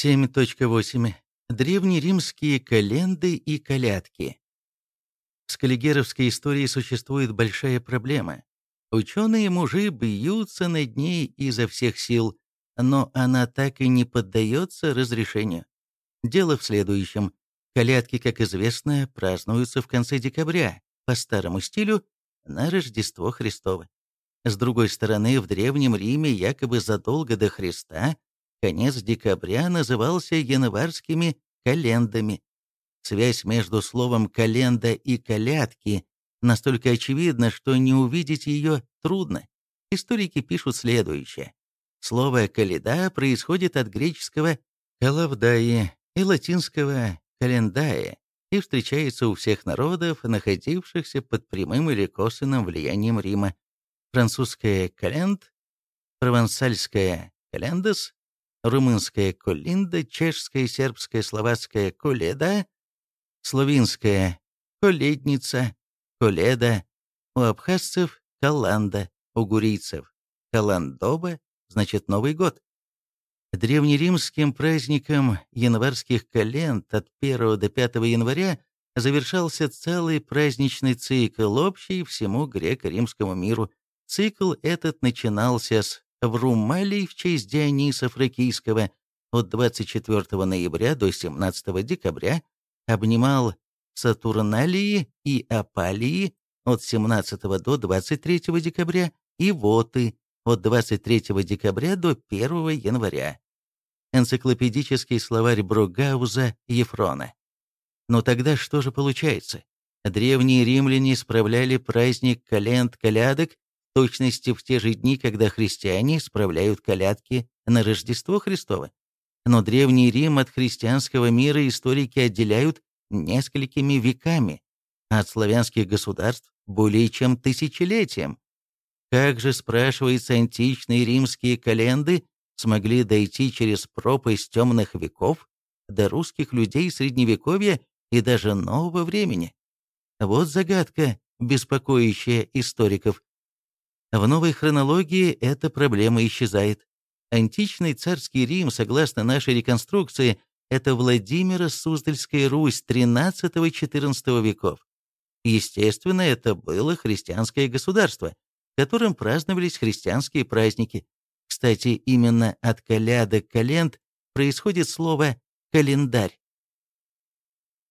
7.8. Древнеримские календы и колядки. В скаллигеровской истории существует большая проблема. Ученые-мужи бьются над ней изо всех сил, но она так и не поддается разрешению. Дело в следующем. Колядки, как известно, празднуются в конце декабря, по старому стилю, на Рождество Христово. С другой стороны, в Древнем Риме якобы задолго до Христа конец декабря назывался январскими календами. Связь между словом «календа» и «колядки» настолько очевидна, что не увидеть ее трудно. Историки пишут следующее. Слово «каледа» происходит от греческого «калавдаи» и латинского «календае» и встречается у всех народов, находившихся под прямым или косвенным влиянием Рима. Французское «календ», провансальское «календес», румынская колинда, чешская, сербская, словацкая коледа, словинская коледница, коледа, у абхазцев каланда, у гурийцев каландоба, значит Новый год. Древнеримским праздником январских календ от 1 до 5 января завершался целый праздничный цикл, общий всему греко-римскому миру. Цикл этот начинался с в Румалии в честь Диониса Фракийского от 24 ноября до 17 декабря, обнимал Сатурналии и Апалии от 17 до 23 декабря и Воты от 23 декабря до 1 января. Энциклопедический словарь Бругауза Ефрона. Но тогда что же получается? Древние римляне справляли праздник календ-калядок точности в те же дни, когда христиане справляют колядки на Рождество Христово. Но Древний Рим от христианского мира историки отделяют несколькими веками, а от славянских государств более чем тысячелетием. Как же, спрашивается, античные римские календы смогли дойти через пропасть темных веков до русских людей Средневековья и даже нового времени? Вот загадка, беспокоящая историков. В новой хронологии эта проблема исчезает. Античный царский Рим, согласно нашей реконструкции, это Владимиро-Суздальская Русь XIII-XIV веков. Естественно, это было христианское государство, которым праздновались христианские праздники. Кстати, именно от коляда календ происходит слово «календарь».